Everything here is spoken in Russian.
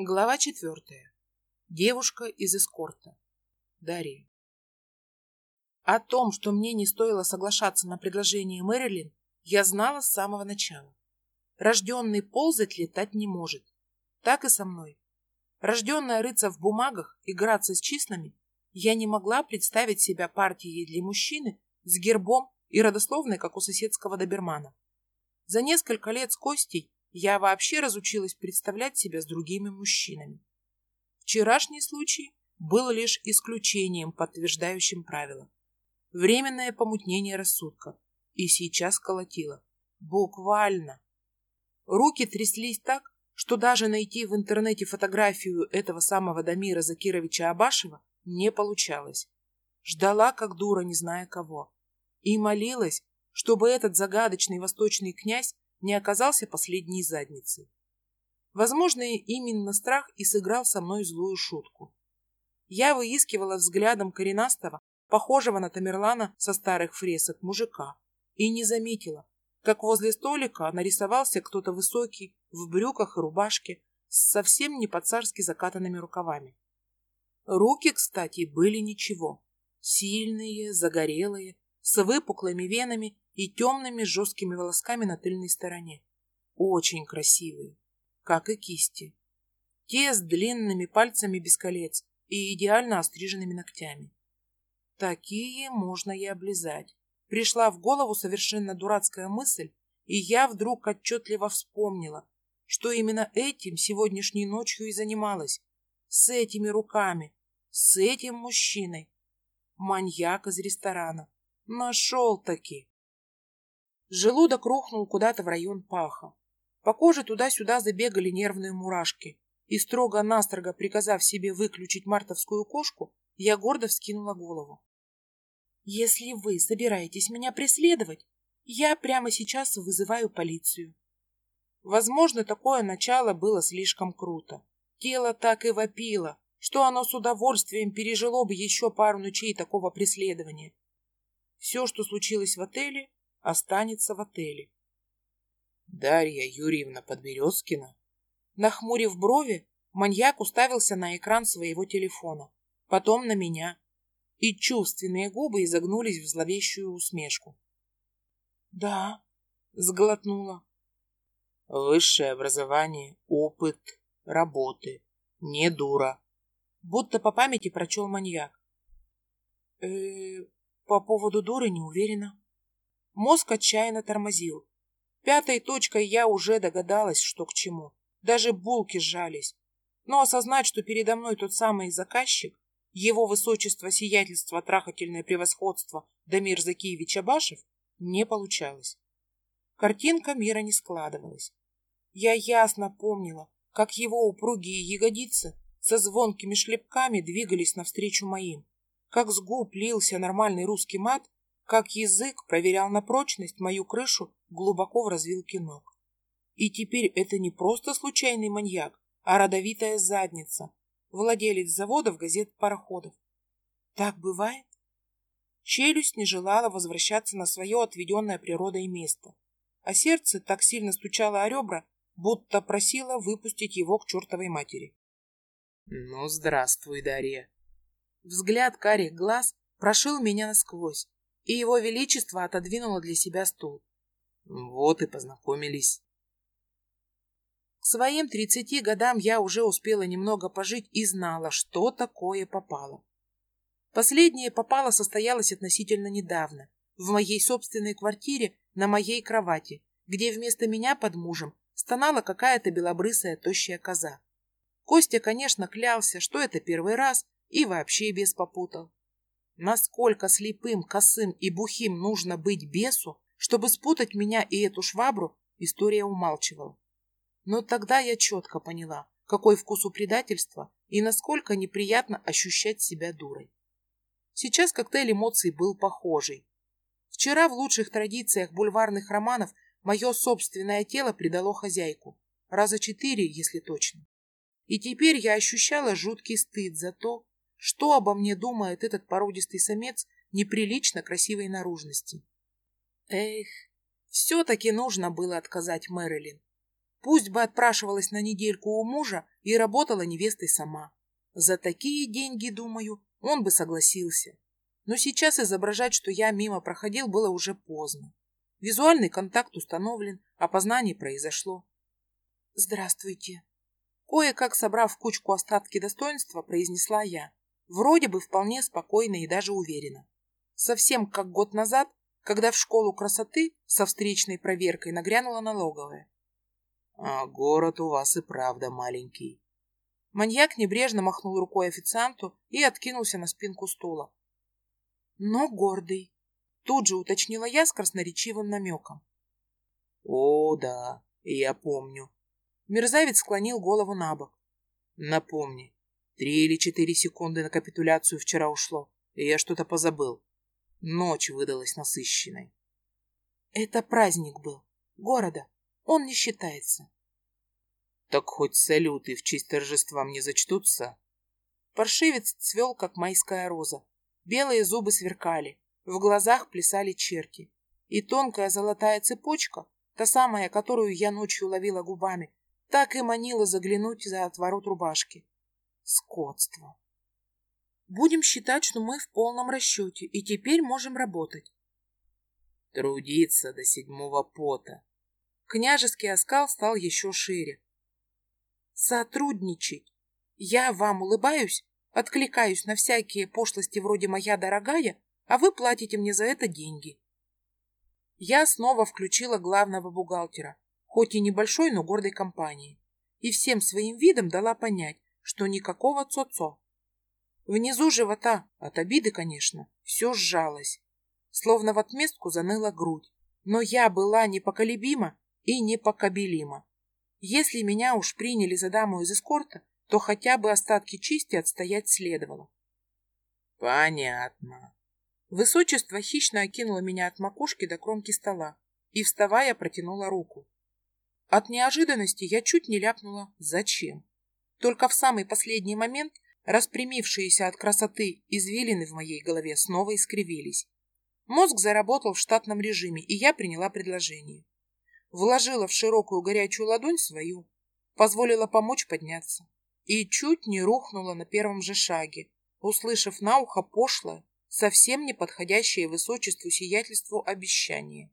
Глава четвертая. Девушка из эскорта. Дарья. О том, что мне не стоило соглашаться на предложение Мэрилин, я знала с самого начала. Рожденный ползать летать не может. Так и со мной. Рожденная рыться в бумагах, играться с числами, я не могла представить себя партией для мужчины с гербом и родословной, как у соседского добермана. За несколько лет с Костей я вообще разучилась представлять себя с другими мужчинами. Вчерашний случай был лишь исключением, подтверждающим правило. Временное помутнение рассудка. И сейчас колотило. Буквально. Руки тряслись так, что даже найти в интернете фотографию этого самого Дамира Закировича Абашева не получалось. Ждала, как дура, не зная кого. И молилась, чтобы этот загадочный восточный князь не оказался последней задницей. Возможно, именно страх и сыграл со мной злую шутку. Я выискивала взглядом коренастого, похожего на Тамерлана со старых фресок мужика, и не заметила, как возле столика нарисовался кто-то высокий, в брюках и рубашке, с совсем не по-царски закатанными рукавами. Руки, кстати, были ничего. Сильные, загорелые, с выпуклыми венами и темными жесткими волосками на тыльной стороне. Очень красивые, как и кисти. Те с длинными пальцами без колец и идеально остриженными ногтями. Такие можно и облизать. Пришла в голову совершенно дурацкая мысль, и я вдруг отчетливо вспомнила, что именно этим сегодняшней ночью и занималась. С этими руками, с этим мужчиной. Маньяк из ресторана. Нашел-таки. Желудок рухнул куда-то в район паха. По коже туда-сюда забегали нервные мурашки. И строго-настрого приказав себе выключить мартовскую кошку, я гордо вскинула голову. «Если вы собираетесь меня преследовать, я прямо сейчас вызываю полицию». Возможно, такое начало было слишком круто. Тело так и вопило, что оно с удовольствием пережило бы еще пару ночей такого преследования. Все, что случилось в отеле, останется в отеле. Дарья Юрьевна Подберезкина? Нахмурив брови, маньяк уставился на экран своего телефона, потом на меня, и чувственные губы изогнулись в зловещую усмешку. «Да», — сглотнула. «Высшее образование, опыт, работы, не дура», будто по памяти прочел маньяк. э по поводу дуры не уверена. Мозг отчаянно тормозил. Пятой точкой я уже догадалась, что к чему. Даже булки сжались. Но осознать, что передо мной тот самый заказчик, его высочество сиятельство трахательное превосходство Дамир Закиевич Абашев, не получалось. Картинка мира не складывалась. Я ясно помнила, как его упругие ягодицы со звонкими шлепками двигались навстречу моим, как с губ лился нормальный русский мат, как язык проверял на прочность мою крышу глубоко в развилке ног. И теперь это не просто случайный маньяк, а родовитая задница, владелец заводов, газет, пароходов. Так бывает? Челюсть не желала возвращаться на свое отведенное природой место, а сердце так сильно стучало о ребра, будто просило выпустить его к чертовой матери. Ну, здравствуй, Дарья. Взгляд карих глаз прошил меня насквозь, и его величество отодвинуло для себя стул. Вот и познакомились. К своим тридцати годам я уже успела немного пожить и знала, что такое попало. Последнее попало состоялось относительно недавно, в моей собственной квартире на моей кровати, где вместо меня под мужем стонала какая-то белобрысая тощая коза. Костя, конечно, клялся, что это первый раз и вообще без попутал. Насколько слепым, косым и бухим нужно быть бесу, чтобы спутать меня и эту швабру, история умалчивала. Но тогда я четко поняла, какой вкус у предательства и насколько неприятно ощущать себя дурой. Сейчас коктейль эмоций был похожий. Вчера в лучших традициях бульварных романов мое собственное тело предало хозяйку. Раза четыре, если точно. И теперь я ощущала жуткий стыд за то, что обо мне думает этот породистый самец неприлично красивой наружности? Эх, все-таки нужно было отказать Мэрилин. Пусть бы отпрашивалась на недельку у мужа и работала невестой сама. За такие деньги, думаю, он бы согласился. Но сейчас изображать, что я мимо проходил, было уже поздно. Визуальный контакт установлен, опознание произошло. «Здравствуйте». Кое-как собрав в кучку остатки достоинства, произнесла я. Вроде бы вполне спокойно и даже уверенно. Совсем как год назад, когда в школу красоты со встречной проверкой нагрянула налоговая. А город у вас и правда маленький. Маньяк небрежно махнул рукой официанту и откинулся на спинку стула. Но гордый. Тут же уточнила я с красноречивым намеком. О, да, я помню. Мерзавец склонил голову на бок. Напомни, три или четыре секунды на капитуляцию вчера ушло, и я что-то позабыл. Ночь выдалась насыщенной. Это праздник был. Города. Он не считается. Так хоть салюты в честь торжества мне зачтутся? Паршивец цвел, как майская роза. Белые зубы сверкали, в глазах плясали черти. И тонкая золотая цепочка, та самая, которую я ночью ловила губами, так и манила заглянуть за отворот рубашки. Скотство. Будем считать, что мы в полном расчете, и теперь можем работать. Трудиться до седьмого пота. Княжеский оскал стал еще шире. Сотрудничать. Я вам улыбаюсь, откликаюсь на всякие пошлости вроде «моя дорогая», а вы платите мне за это деньги. Я снова включила главного бухгалтера, хоть и небольшой, но гордой компании, и всем своим видом дала понять, что никакого цо-цо. Внизу живота, от обиды, конечно, все сжалось, словно в отместку заныла грудь, но я была непоколебима и непокобелима. Если меня уж приняли за даму из эскорта, то хотя бы остатки чести отстоять следовало. Понятно. Высочество хищно окинуло меня от макушки до кромки стола и, вставая, протянула руку. От неожиданности я чуть не ляпнула «Зачем?». Только в самый последний момент распрямившиеся от красоты извилины в моей голове снова искривились. Мозг заработал в штатном режиме, и я приняла предложение вложила в широкую горячую ладонь свою, позволила помочь подняться и чуть не рухнула на первом же шаге, услышав на ухо пошлое, совсем не подходящее высочеству сиятельству обещание.